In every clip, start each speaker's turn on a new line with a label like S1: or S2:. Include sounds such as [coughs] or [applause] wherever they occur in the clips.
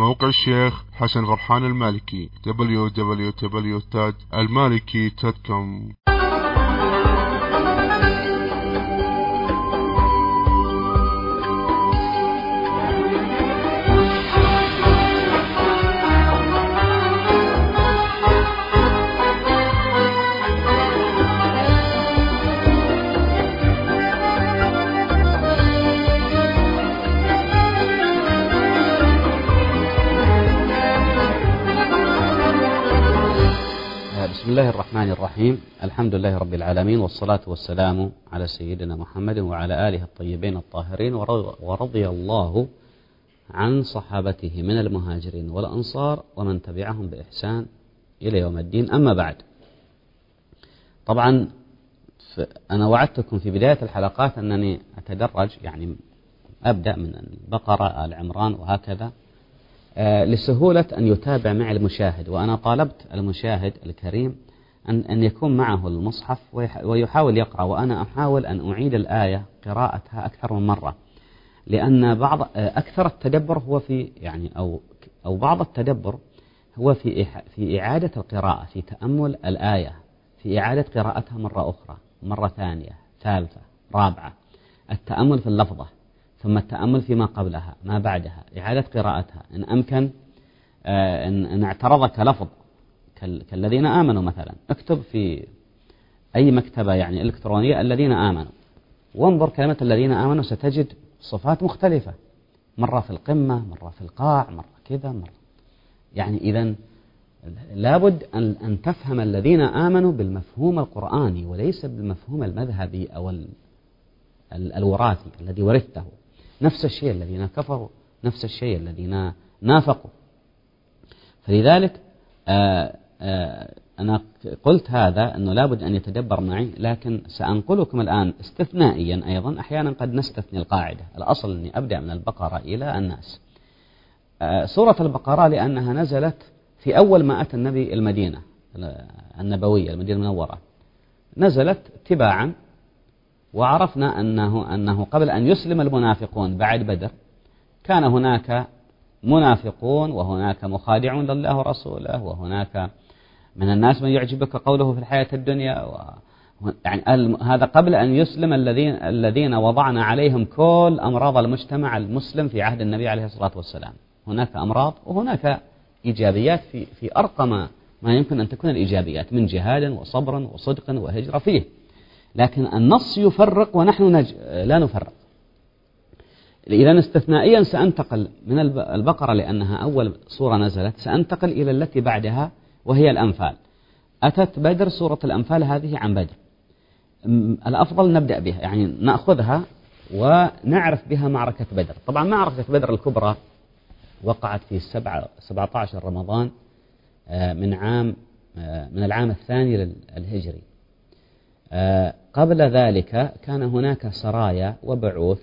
S1: موقع الشيخ حسن غرحان المالكي www.المالكي.com
S2: الله الرحمن الرحيم الحمد لله رب العالمين والصلاة والسلام على سيدنا محمد وعلى آله الطيبين الطاهرين ورضي الله عن صحابته من المهاجرين والأنصار ومن تبعهم بإحسان إلى يوم الدين أما بعد طبعا أنا وعدتكم في بداية الحلقات أنني أتدرج يعني أبدأ من البقرة آل عمران وهكذا لسهولة أن يتابع معي المشاهد وأنا طالبت المشاهد الكريم أن أن يكون معه المصحف ويحاول يقرأ وأنا أحاول أن أعيد الآية قراءتها أكثر من مرة. لأن بعض أكثر التدبر هو في يعني أو أو بعض التدبر هو في في إعادة القراءة في تأمل الآية في إعادة قراءتها مرة أخرى مرة ثانية ثالثة رابعة. التأمل في اللفظة ثم التأمل فيما قبلها ما بعدها إعادة قراءتها. إن أمكن آه، إن, إن اعترضك لفظ كالذين آمنوا مثلا. اكتب في أي مكتبة يعني إلكترونية الذين آمنوا. وانظر كلمة الذين آمنوا ستجد صفات مختلفة. مرة في القمة مرة في القاع مرة كذا مرة. يعني إذا لابد أن, أن تفهم الذين آمنوا بالمفهوم القرآني وليس بالمفهوم المذهبي أو الوراثي الذي ورثته. نفس الشيء الذين كفروا نفس الشيء الذين نافقوا. فلذلك آآ أنا قلت هذا أنه لابد أن يتدبر معي لكن سأنقلكم الآن استثنائيا أيضا. أحيانا قد نستثني القاعدة. الأصل أني أبدأ من البقرة إلى الناس. سورة البقرة لأنها نزلت في أول ما أتى النبي المدينة النبوية المدينة المنورة. نزلت تباعا وعرفنا أنه, أنه قبل أن يسلم المنافقون بعد بدر كان هناك منافقون وهناك مخادعون لله ورسوله وهناك من الناس من يعجبك قوله في الحياة الدنيا و يعني هذا قبل أن يسلم الذين الذين وضعنا عليهم كل أمراض المجتمع المسلم في عهد النبي عليه الصلاة والسلام. هناك أمراض وهناك إيجابيات في في أرقى ما, ما يمكن أن تكون الإيجابيات من جهاد وصبر وصدق وهجرة فيه. لكن النص يفرق ونحن نج... لا نفرق. إذا استثنائيا سأنتقل من البقرة لأنها أول سورة نزلت سأنتقل إلى التي بعدها وهي الأنفال. أتت بدر سورة الأنفال هذه عن بدر. الأفضل نبدأ بها يعني نأخذها ونعرف بها معركة بدر. طبعا معركة بدر الكبرى وقعت في 17 رمضان آه، من عام آه، من العام الثاني الهجري آه، قبل ذلك كان هناك سرايا وبعوث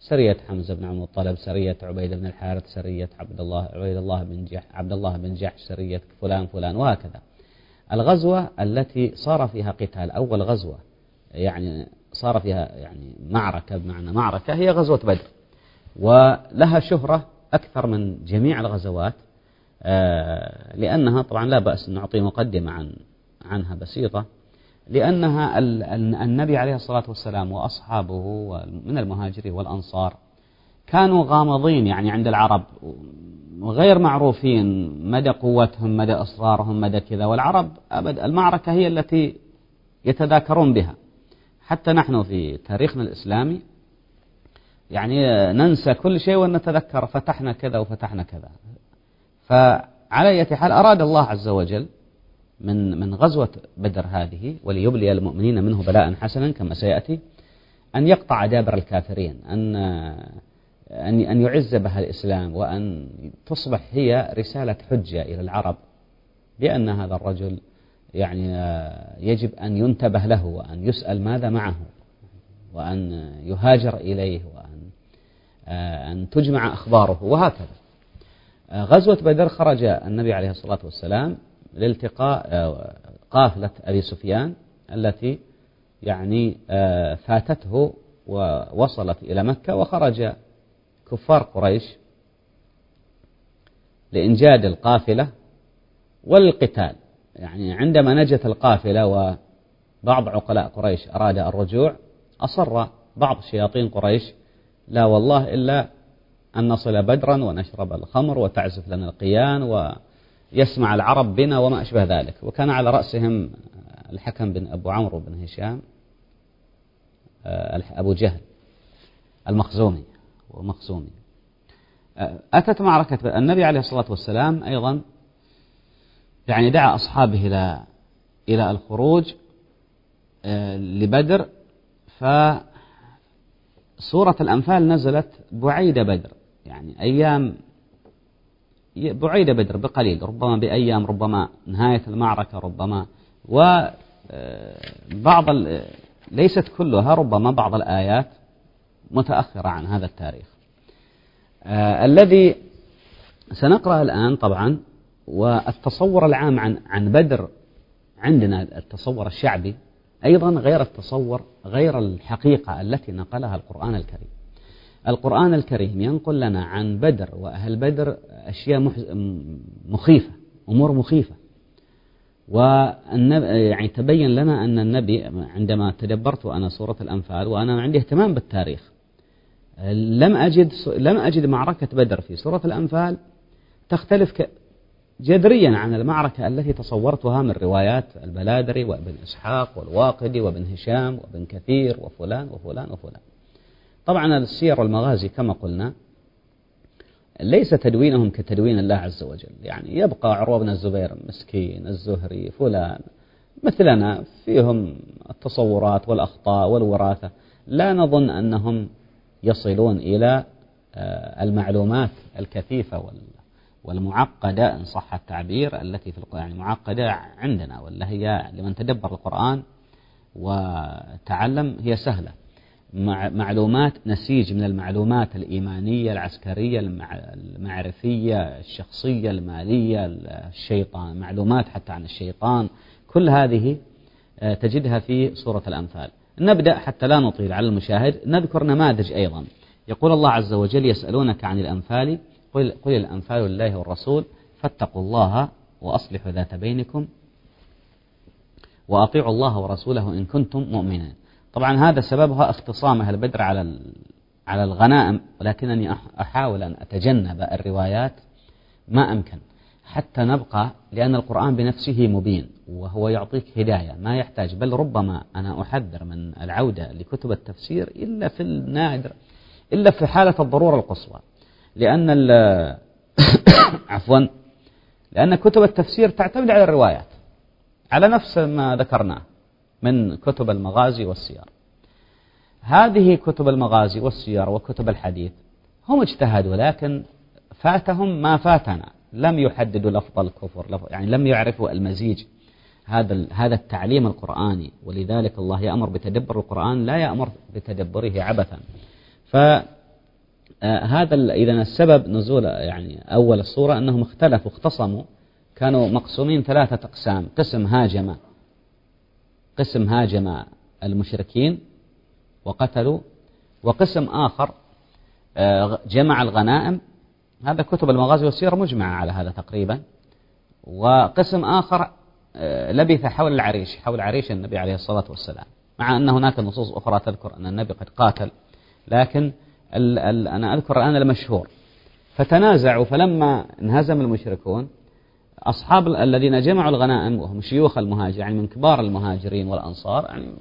S2: سرية حمزة بن عبد المطلب سرية عبيد بن الحارث سرية عبد الله عبيد الله بن جح عبد الله بن جحش سرية فلان فلان وهكذا. الغزوة التي صار فيها قتال أول غزوة يعني صار فيها يعني معركة بمعنى معركة هي غزوة بدر. ولها شهرة أكثر من جميع الغزوات آه، لأنها طبعا لا بأس نعطي مقدمة عن عنها بسيطة. لأنها النبي عليه الصلاة والسلام وأصحابه من المهاجرين والأنصار كانوا غامضين يعني عند العرب غير معروفين مدى قوتهم مدى إصرارهم مدى كذا والعرب أبد المعركة هي التي يتذاكرون بها. حتى نحن في تاريخنا الإسلامي يعني ننسى كل شيء ونتذكر فتحنا كذا وفتحنا كذا. فعلى أي حال أراد الله عز وجل من من غزوة بدر هذه وليبلي المؤمنين منه بلاء حسنا كما سيأتي أن يقطع دابر الكافرين أن أن أن يعز بها الإسلام وأن تصبح هي رسالة حجة إلى العرب بأن هذا الرجل يعني يجب أن ينتبه له وأن يسأل ماذا معه وأن يهاجر إليه وأن أن تجمع أخباره وهكذا. غزوة بدر خرج النبي عليه الصلاة والسلام لالتقاء آه، قافلة أبي سفيان التي يعني آه، فاتته ووصلت إلى مكة وخرج كفار قريش لإنجاد القافلة والقتال. يعني عندما نجت القافلة وبعض عقلاء قريش أراد الرجوع أصر بعض شياطين قريش لا والله إلا أن نصل بدرا ونشرب الخمر وتعزف لنا القيان ويسمع العرب بنا وما أشبه ذلك. وكان على رأسهم الحكم بن أبو عمرو بن هشام آه، أبو جهل المخزومي ومخزومي. آه، أتت معركة النبي عليه الصلاة والسلام أيضا يعني دعا أصحابه إلى إلى الخروج آه، لبدر. فسورة الأنفال نزلت بعيد بدر. يعني أيام بعيد بدر بقليل ربما بأيام ربما نهاية المعركة ربما وبعض ليست كلها ربما بعض الآيات متأخرة عن هذا التاريخ. آه الذي سنقرأ الآن طبعا والتصور العام عن عن بدر عندنا التصور الشعبي أيضا غير التصور غير الحقيقة التي نقلها القرآن الكريم. القرآن الكريم ينقل لنا عن بدر وأهل بدر أشياء مخيفة أمور مخيفة. يعني تبين لنا أن النبي عندما تدبرت أنا سورة الأنفال وأنا عندي اهتمام بالتاريخ. لم أجد لم أجد معركة بدر في سورة الأنفال تختلف جذريا عن المعركة التي تصورتها من روايات البلادري وابن إسحاق والواقدي وابن هشام وابن كثير وفلان وفلان وفلان. طبعا السير والمغازي كما قلنا ليس تدوينهم كتدوين الله عز وجل. يعني يبقى عروة بن الزبير مسكين الزهري فلان. مثلنا فيهم التصورات والأخطاء والوراثة. لا نظن أنهم يصلون إلى آه، المعلومات الكثيفة والمعقدة إن صح التعبير التي في القرآن. يعني معقدة عندنا ولا هي لمن تدبر القرآن وتعلم هي سهلة. معلومات نسيج من المعلومات الإيمانية العسكرية المعرفية الشخصية المالية الشيطان معلومات حتى عن الشيطان. كل هذه آه، تجدها في سورة الأنفال. نبدأ حتى لا نطيل على المشاهد. نذكر نماذج أيضا. يقول الله عز وجل يسألونك عن الأنفال قل, قل الأنفال لله والرسول فاتقوا الله وأصلحوا ذات بينكم وأطيعوا الله ورسوله إن كنتم مؤمنين. طبعا هذا سببها اختصام أهل بدر على على الغنائم ولكنني أحاول أن أتجنب الروايات ما أمكن حتى نبقى لأن القرآن بنفسه مبين وهو يعطيك هداية ما يحتاج بل ربما أنا أحذر من العودة لكتب التفسير إلا في النادر إلا في حالة الضرورة القصوى لأن [coughs] عفوا لأن كتب التفسير تعتمد على الروايات على نفس ما ذكرناه. من كتب المغازي والسير هذه كتب المغازي والسير وكتب الحديث هم اجتهدوا لكن فاتهم ما فاتنا. لم يحددوا لفظ الكفر يعني لم يعرفوا المزيج هذا هذا التعليم القرآني. ولذلك الله يأمر بتدبر القرآن لا يأمر بتدبره عبثا. ف آه، إذا السبب نزول يعني أول الصورة أنهم اختلفوا اختصموا كانوا مقسومين ثلاثة أقسام قسم هاجم قسم هاجم المشركين وقتلوا وقسم آخر آه، جمع الغنائم. هذا كتب المغازي والسير مجمعة على هذا تقريبا. وقسم آخر آه، لبث حول العريش حول عريش النبي عليه الصلاة والسلام. مع أن هناك نصوص أخرى تذكر أن النبي قد قاتل لكن ال ال أنا أذكر الآن المشهور. فتنازعوا فلما انهزم المشركون أصحاب الذين جمعوا الغنائم وهم شيوخ المهاجر يعني من كبار المهاجرين والأنصار يعني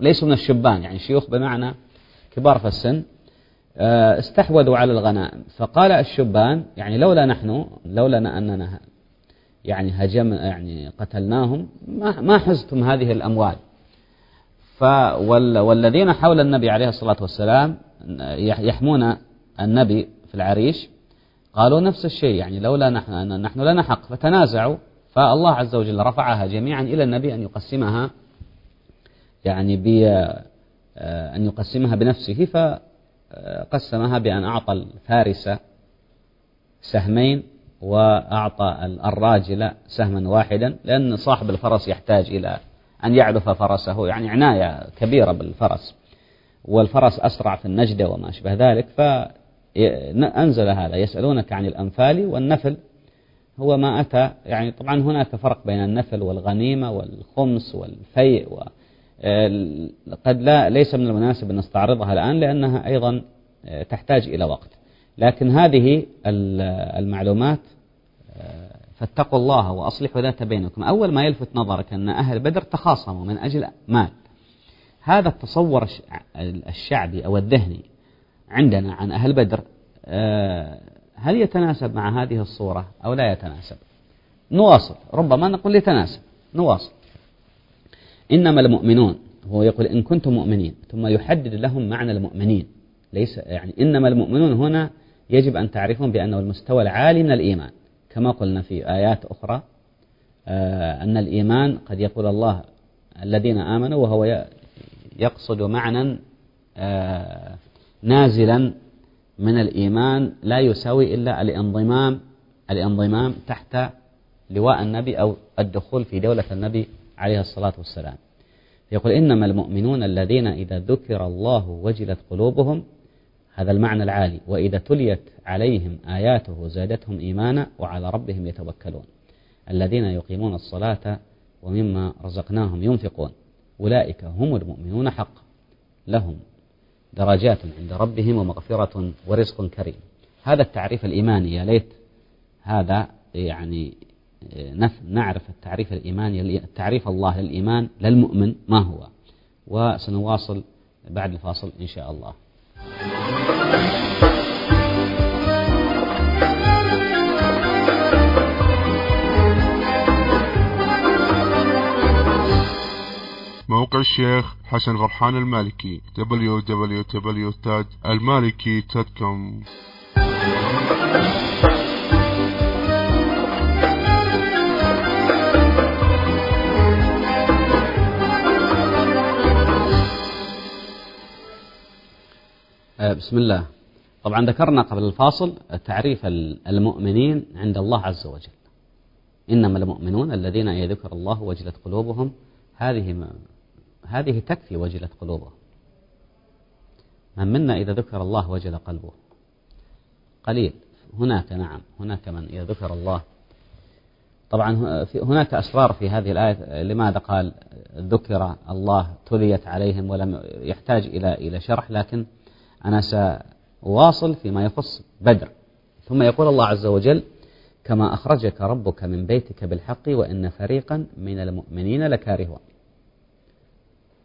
S2: ليسوا من الشبان يعني شيوخ بمعنى كبار في السن آه، استحوذوا على الغنائم. فقال الشبان يعني لولا نحن لولا أننا يعني هجم يعني قتلناهم ما ما حزتم هذه الأموال. والذين حول النبي عليه الصلاة والسلام يحمون النبي في العريش قالوا نفس الشيء يعني لولا نحن, نحن لنا حق فتنازعوا. فالله عز وجل رفعها جميعا إلى النبي أن يقسمها يعني ب آه، أن يقسمها بنفسه فقسمها بأن أعطى الفارس سهمين وأعطى الراجل سهما واحدا لأن صاحب الفرس يحتاج إلى أن يعلف فرسه يعني عناية كبيرة بالفرس. والفرس أسرع في النجدة وما أشبه ذلك فأنزل هذا يسألونك عن الأنفال والنفل. هو ما أتى يعني طبعا هناك فرق بين النفل والغنيمة والخمس والفيء و قد لا ليس من المناسب أن نستعرضها الآن لأنها أيضا آه، تحتاج إلى وقت. لكن هذه المعلومات آه، فاتقوا الله وأصلحوا ذات بينكم. أول ما يلفت نظرك أن أهل بدر تخاصموا من أجل مال هذا التصور الشعبي أو الذهني عندنا عن أهل بدر هل يتناسب مع هذه الصورة أو لا يتناسب؟ نواصل ربما نقول يتناسب نواصل. إنما المؤمنون هو يقول إن كنتم مؤمنين ثم يحدد لهم معنى المؤمنين. ليس يعني إنما المؤمنون هنا يجب أن تعرفون بأنه المستوى العالي من الإيمان. كما قلنا في آيات أخرى آه أن الإيمان قد يقول الله الذين آمنوا وهو يقصد معنى آه نازلا من الإيمان لا يساوي إلا الانضمام الانضمام تحت لواء النبي أو الدخول في دولة النبي عليه الصلاة والسلام. يقول إنما المؤمنون الذين إذا ذكر الله وجلت قلوبهم هذا المعنى العالي وإذا تليت عليهم آياته زادتهم إيمانا وعلى ربهم يتوكلون. الذين يقيمون الصلاة ومما رزقناهم ينفقون أولئك هم المؤمنون حقا لهم درجات عند ربهم ومغفرة ورزق كريم. هذا التعريف الإيماني يا ليت. هذا يعني نعرف التعريف الإيماني تعريف الله للإيمان للمؤمن ما هو. وسنواصل بعد الفاصل إن شاء الله.
S1: موقع الشيخ حسن غرحان المالكي www.almaliki.com
S2: آه، بسم الله. طبعا ذكرنا قبل الفاصل تعريف المؤمنين عند الله عز وجل. إنما المؤمنون الذين يذكر الله وجلت قلوبهم هذه هذه تكفي وجلت قلوبهم من منا إذا ذكر الله وجل قلبه؟ قليل. هناك نعم هناك من إذا ذكر الله. طبعا هناك أسرار في هذه الآية. لماذا قال ذكر الله تليت عليهم ولم يحتاج إلى إلى شرح؟ لكن أنا سأواصل فيما يخص بدر. ثم يقول الله عز وجل كما أخرجك ربك من بيتك بالحق وإن فريقا من المؤمنين لكارهون.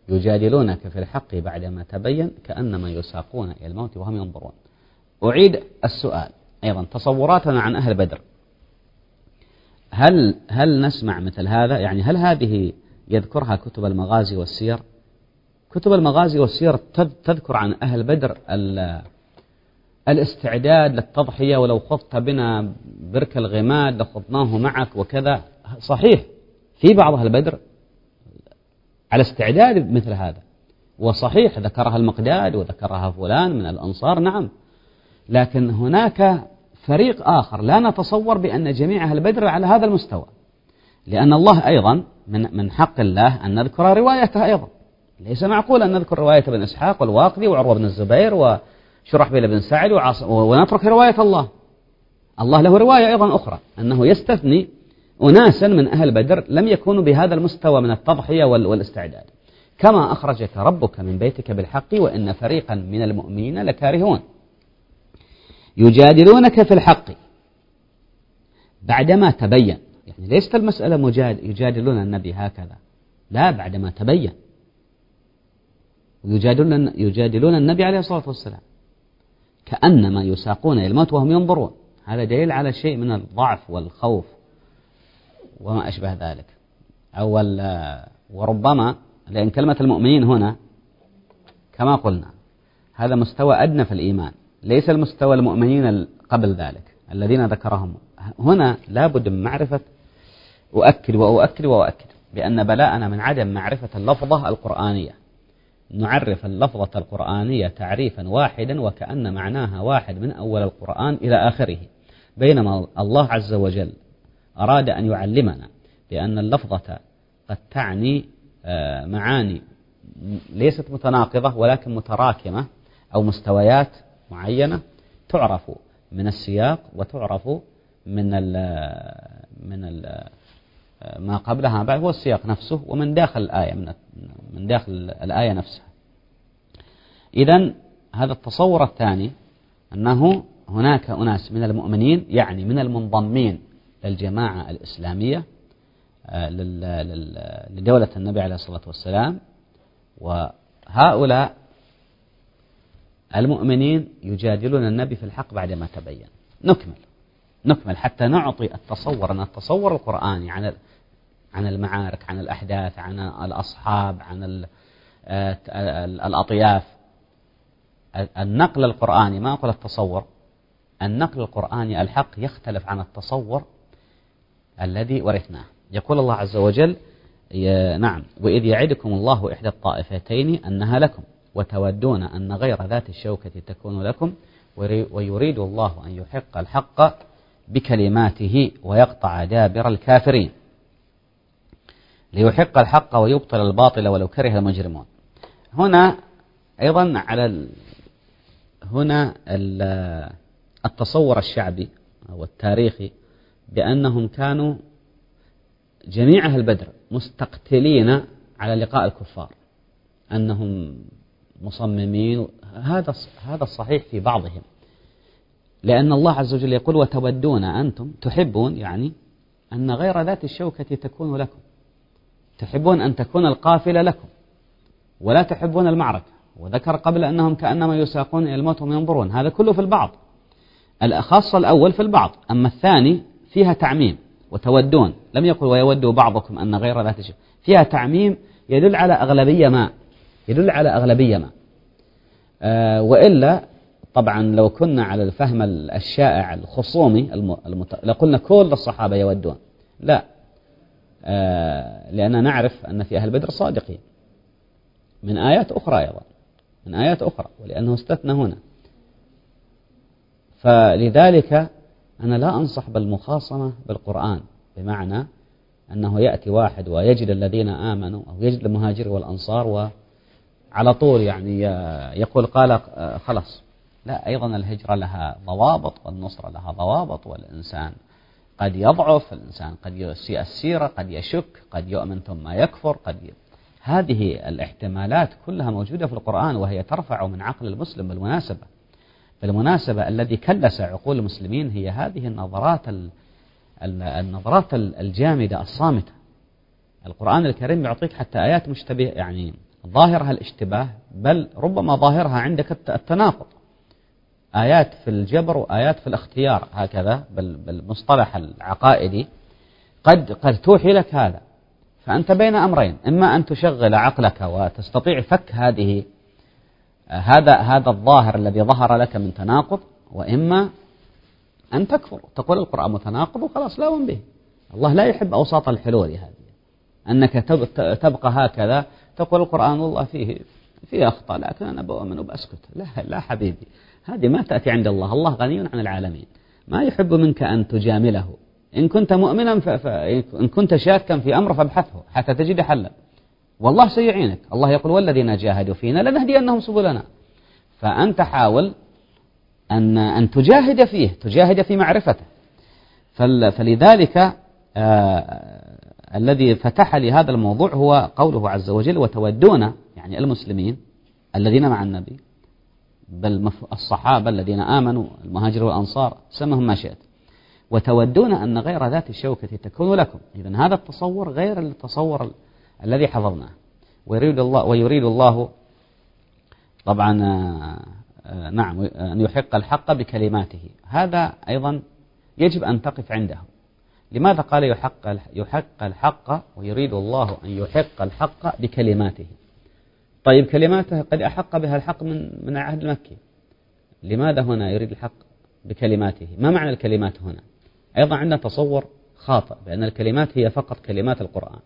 S2: يجادلونك في الحق بعدما تبين كأنما يساقون إلى الموت وهم ينظرون. أعيد السؤال. أيضا تصوراتنا عن أهل بدر. هل هل نسمع مثل هذا؟ يعني هل هذه يذكرها كتب المغازي والسير؟ كتب المغازي والسير تذكر عن أهل بدر الاستعداد للتضحية ولو خضت بنا برك الغماد لخضناه معك وكذا. صحيح في بعض أهل بدر على استعداد مثل هذا. وصحيح ذكرها المقداد وذكرها فلان من الأنصار نعم. لكن هناك فريق آخر لا نتصور بأن جميع أهل بدر على هذا المستوى. لأن الله أيضا من من حق الله أن نذكر روايته أيضا. ليس معقول أن نذكر رواية ابن إسحاق والواقدي وعروة بن الزبير وشرحبيل بن سعد ونترك رواية الله. الله له رواية أيضا أخرى أنه يستثني أناسا من أهل بدر لم يكونوا بهذا المستوى من التضحية والاستعداد. كما أخرجك ربك من بيتك بالحق وإن فريقا من المؤمنين لكارهون. يجادلونك في الحق بعدما تبين. يعني ليست المسألة يجادلون النبي هكذا. لا بعدما تبين. يجادلون, يجادلون النبي عليه الصلاة والسلام كأنما يساقون إلى الموت وهم ينظرون. هذا دليل على شيء من الضعف والخوف وما أشبه ذلك. أول وربما لأن كلمة المؤمنين هنا كما قلنا هذا مستوى أدنى في الإيمان ليس المستوى المؤمنين قبل ذلك الذين ذكرهم. هنا لابد من معرفة أؤكد وأؤكد وأؤكد بأن بلاءنا من عدم معرفة اللفظة القرآنية. نعرف اللفظة القرآنية تعريفا واحدا وكأن معناها واحد من أول القرآن إلى آخره بينما الله عز وجل أراد أن يعلمنا بأن اللفظة قد تعني آه، معاني ليست متناقضة ولكن متراكمة أو مستويات معينة تعرف من السياق وتعرف من ال من ال ما قبلها. بعد هو السياق نفسه ومن داخل الآية من من داخل الآية نفسها. إذا هذا التصور الثاني أنه هناك أناس من المؤمنين يعني من المنضمين للجماعة الإسلامية آه، لدولة النبي عليه الصلاة والسلام. وهؤلاء المؤمنين يجادلون النبي في الحق بعدما تبين. نكمل نكمل حتى نعطي التصور أن التصور القرآني عن عن المعارك عن الأحداث عن الأصحاب عن آه، الأطياف. النقل القرآني ما أقول التصور النقل القرآني الحق يختلف عن التصور الذي ورثناه. يقول الله عز وجل نعم وإذ يعدكم الله إحدى الطائفتين أنها لكم وتودون أن غير ذات الشوكة تكون لكم ويريد الله أن يحق الحق بكلماته ويقطع دابر الكافرين. ليحق الحق ويبطل الباطل ولو كره المجرمون. هنا أيضا على هنا التصور الشعبي أو التاريخي بأنهم كانوا جميع أهل بدر مستقتلين على لقاء الكفار أنهم مصممين. هذا هذا الصحيح في بعضهم. لأن الله عز وجل يقول وتودون أنتم تحبون يعني أن غير ذات الشوكة تكون لكم. تحبون أن تكون القافلة لكم. ولا تحبون المعركة. وذكر قبل أنهم كأنما يساقون إلى الموت وهم ينظرون. هذا كله في البعض. الخاصة الأول في البعض. أما الثاني فيها تعميم وتودون. لم يقل ويود بعضكم أن غير ذات الشوكة فيها تعميم يدل على أغلبية ما. يدل على أغلبية ما. آه وإلا طبعا لو كنا على الفهم الشائع الخصومي المت... لقلنا كل الصحابة يودون. لا. آه لأننا نعرف أن في أهل بدر صادقين. من آيات أخرى أيضا. من آيات أخرى. ولأنه استثنى هنا. فلذلك أنا لا أنصح بالمخاصمة بالقرآن بمعنى أنه يأتي واحد ويجد الذين آمنوا أو يجد المهاجر والأنصار وعلى طول يعني يقول قال خلاص. لا أيضا الهجرة لها ضوابط والنصرة لها ضوابط والإنسان قد يضعف الإنسان قد يسيء السيرة قد يشك قد يؤمن ثم يكفر قد ي... هذه الاحتمالات كلها موجودة في القرآن وهي ترفع من عقل المسلم بالمناسبة. بالمناسبة الذي كلس عقول المسلمين هي هذه النظرات النظرات الجامدة الصامتة. القرآن الكريم يعطيك حتى آيات مشتبه يعني ظاهرها الاشتباه بل ربما ظاهرها عندك التناقض. آيات في الجبر وآيات في الاختيار هكذا بالمصطلح العقائدي. قد قد توحي لك هذا. فأنت بين أمرين. إما أن تشغل عقلك وتستطيع فك هذه هذا هذا الظاهر الذي ظهر لك من تناقض وإما أن تكفر. تقول القرآن متناقض وخلاص لا به. الله لا يحب أوساط الحلول هذه. أنك تبقى هكذا تقول القرآن والله فيه فيه أخطاء لكن أنا بؤمن وبأسكت لا لا حبيبي. هذه ما تأتي عند الله. الله غني عن العالمين. ما يحب منك أن تجامله. إن كنت مؤمنا فإن كنت شاكا في أمر فابحثه حتى تجد حلا. والله سيعينك. الله يقول والذين جاهدوا فينا لنهدينهم سبلنا. فأنت حاول أن أن تجاهد فيه تجاهد في معرفته. فلذلك آه الذي فتح لي هذا الموضوع هو قوله عز وجل وتودون يعني المسلمين الذين مع النبي بل الصحابة الذين آمنوا المهاجر والأنصار سمهم ما شئت. وتودون أن غير ذات الشوكة تكون لكم. إذا هذا التصور غير التصور الذي حفظناه. ويريد الله ويريد الله طبعا آه، آه، نعم أن يحق الحق بكلماته. هذا أيضا يجب أن تقف عنده. لماذا قال يحق يحق الحق ويريد الله أن يحق الحق بكلماته؟ طيب كلماته قد أحق بها الحق من من العهد المكي لماذا هنا يريد الحق بكلماته؟ ما معنى الكلمات هنا؟ أيضا عندنا تصور خاطئ بأن الكلمات هي فقط كلمات القرآن.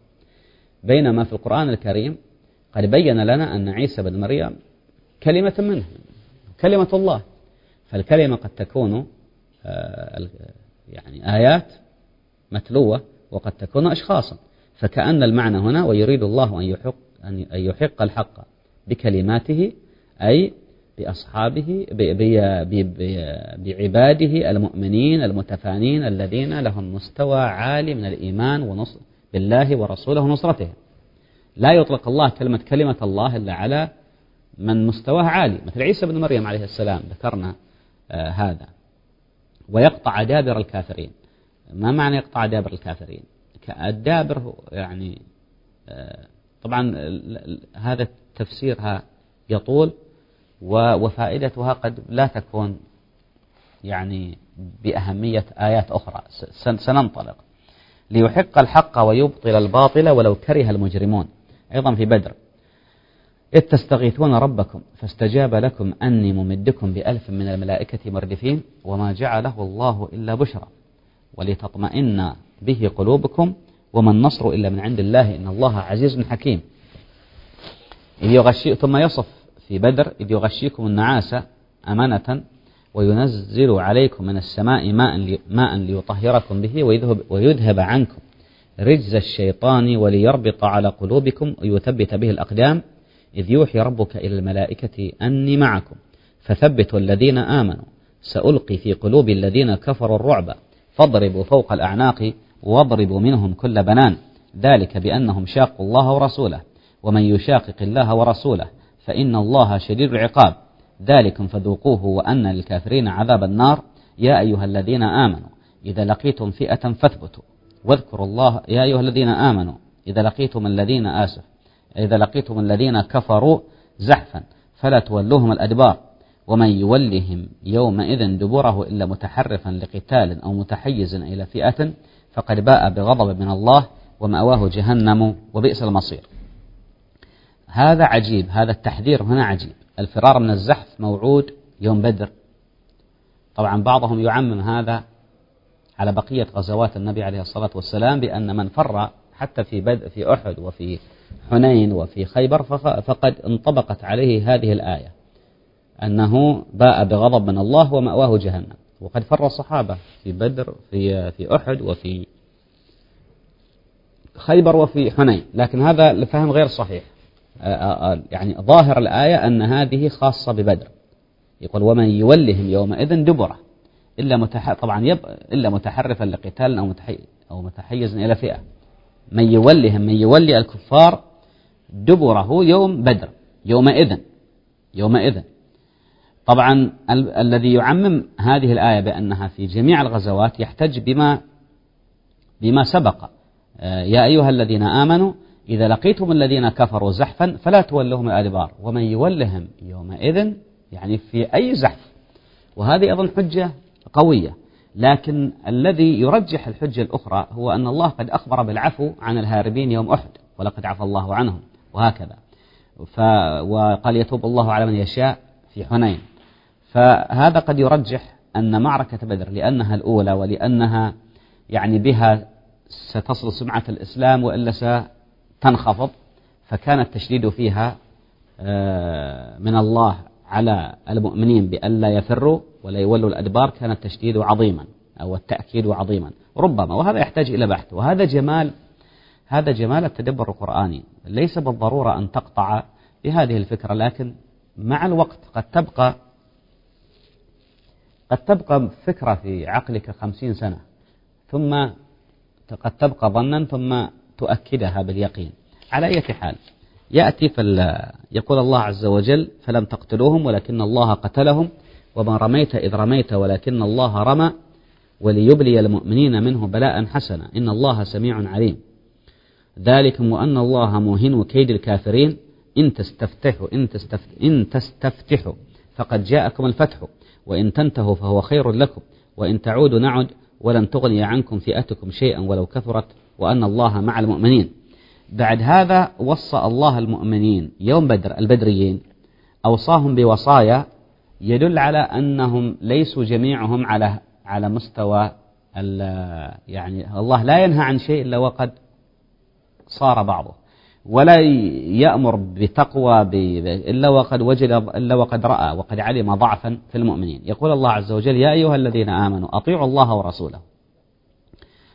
S2: بينما في القرآن الكريم قد بين لنا أن عيسى بن مريم كلمة منه كلمة الله. فالكلمة قد تكون آه، يعني آيات متلوة وقد تكون أشخاصا. فكأن المعنى هنا ويريد الله أن يحق أن يحق الحق بكلماته أي بأصحابه بعباده المؤمنين المتفانين الذين لهم مستوى عالي من الإيمان بالله ورسوله ونصرته. لا يطلق الله كلمة كلمة الله إلا على من مستواه عالي. مثل عيسى بن مريم عليه السلام ذكرنا آه هذا. ويقطع دابر الكافرين. ما معنى يقطع دابر الكافرين؟ الدابر يعني آه طبعا هذا تفسيرها يطول وفائدتها قد لا تكون يعني بأهمية آيات أخرى. سننطلق. ليحق الحق ويبطل الباطل ولو كره المجرمون. أيضا في بدر. إذ تستغيثون ربكم فاستجاب لكم أني ممدكم بألف من الملائكة مردفين وما جعله الله إلا بشرى. ولتطمئن به قلوبكم وما النصر إلا من عند الله إن الله عزيز حكيم. إذ يغشي ثم يصف في بدر إذ يغشيكم النعاس أمانة وينزل عليكم من السماء ماء ماء ليطهركم به ويذهب, ويذهب عنكم رجز الشيطان وليربط على قلوبكم ويثبت به الأقدام. إذ يوحي ربك إلى الملائكة أني معكم. فثبتوا الذين آمنوا. سألقي في قلوب الذين كفروا الرعب. فاضربوا فوق الأعناق واضربوا منهم كل بنان. ذلك بأنهم شاقوا الله ورسوله. ومن يشاقق الله ورسوله فإن الله شديد العقاب. ذلكم فذوقوه وأن للكافرين عذاب النار. يا أيها الذين آمنوا إذا لقيتم فئة فاثبتوا. واذكروا الله يا أيها الذين آمنوا إذا لقيتم الذين آسف إذا لقيتم الذين كفروا زحفا فلا تولوهم الأدبار. ومن يولهم يومئذ دبره إلا متحرفا لقتال أو متحيزا إلى فئة فقد باء بغضب من الله ومأواه جهنم وبئس المصير. هذا عجيب هذا التحذير هنا عجيب. الفرار من الزحف موعود يوم بدر. طبعا بعضهم يعمم هذا على بقية غزوات النبي عليه الصلاة والسلام بأن من فر حتى في بدء في أحد وفي حنين وفي خيبر فقد انطبقت عليه هذه الآية أنه باء بغضب من الله ومأواه جهنم. وقد فر الصحابة في بدر في في أحد وفي خيبر وفي حنين. لكن هذا الفهم غير صحيح. يعني ظاهر الآية أن هذه خاصة ببدر يقول ومن يولهم يومئذ دبره إلا. طبعا يب... إلا متحرفا لقتال أو. أو متحيزا إلى فئة من يولهم من يولي الكفار دبره يوم بدر يومئذ يومئذ طبعا ال... الذي يعمم هذه الآية بأنها في جميع الغزوات يحتج بما بما سبق آه، يا أيها الذين آمنوا إذا لقيتم الذين كفروا زحفا فلا تولهم الأدبار ومن يولهم يومئذ يعني في أي زحف. وهذه أظن حجة قوية لكن الذي يرجح الحجة الأخرى هو أن الله قد أخبر بالعفو عن الهاربين يوم أحد ولقد عفى الله عنهم وهكذا. ف وقال يتوب الله على من يشاء في حنين. فهذا قد يرجح أن معركة بدر لأنها الأولى ولأنها يعني بها ستصل سمعة الإسلام وإلا ستنخفض فكان التشديد فيها آه، من الله على المؤمنين بألا يفروا ولا يولوا الأدبار كان التشديد عظيما أو التأكيد عظيما. ربما وهذا يحتاج إلى بحث. وهذا جمال هذا جمال التدبر القرآني. ليس بالضرورة أن تقطع بهذه الفكرة لكن مع الوقت قد تبقى قد تبقى فكرة في عقلك خمسين سنة ثم قد تبقى ظنا ثم تؤكدها باليقين. على أي حال يأتي فل يقول الله عز وجل فلم تقتلوهم ولكن الله قتلهم وما رميت إذ رميت ولكن الله رمى وليبلي المؤمنين منه بلاء حسنا. إن الله سميع عليم. ذلكم وأن الله موهن كيد الكافرين إن تستفتحوا إن, تستفت إن تستفتحوا فقد جاءكم الفتح وإن تنتهوا فهو خير لكم وإن تعودوا نعد ولن تغني عنكم فئتكم شيئا ولو كثرت وأن الله مع المؤمنين. بعد هذا وصى الله المؤمنين يوم بدر البدريين أوصاهم بوصايا يدل على أنهم ليسوا جميعهم على على مستوى يعني الله لا ينهى عن شيء إلا وقد صار بعضه. ولا يأمر بتقوى إلا وقد وجد إلا وقد رأى وقد علم ضعفا في المؤمنين. يقول الله عز وجل يا أيها الذين آمنوا أطيعوا الله ورسوله.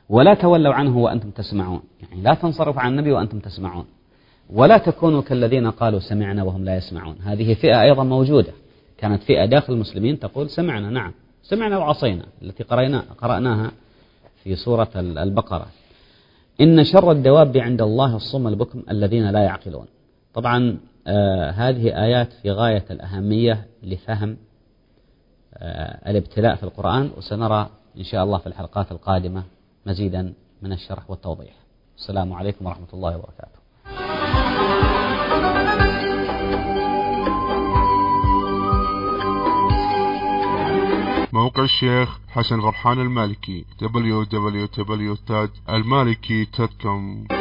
S2: ولا تولوا عنه وأنتم تسمعون. يعني لا تنصرف عن النبي وأنتم تسمعون. ولا تكونوا كالذين قالوا سمعنا وهم لا يسمعون. هذه فئة أيضا موجودة. كانت فئة داخل المسلمين تقول سمعنا نعم. سمعنا وعصينا التي قرأنا قرأناها في سورة البقرة. إن شر الدواب عند الله الصم البكم الذين لا يعقلون. طبعا آه هذه آيات في غاية الأهمية لفهم آه الابتلاء في القرآن. وسنرى إن شاء الله في الحلقات القادمة مزيدا من الشرح والتوضيح. السلام عليكم ورحمة الله وبركاته.
S1: موقع الشيخ حسن غرحان المالكي www.المالكي.com